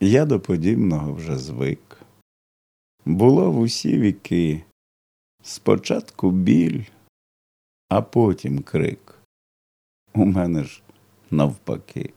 Я до подібного вже звик. Було в усі віки спочатку біль, а потім крик. У мене ж навпаки.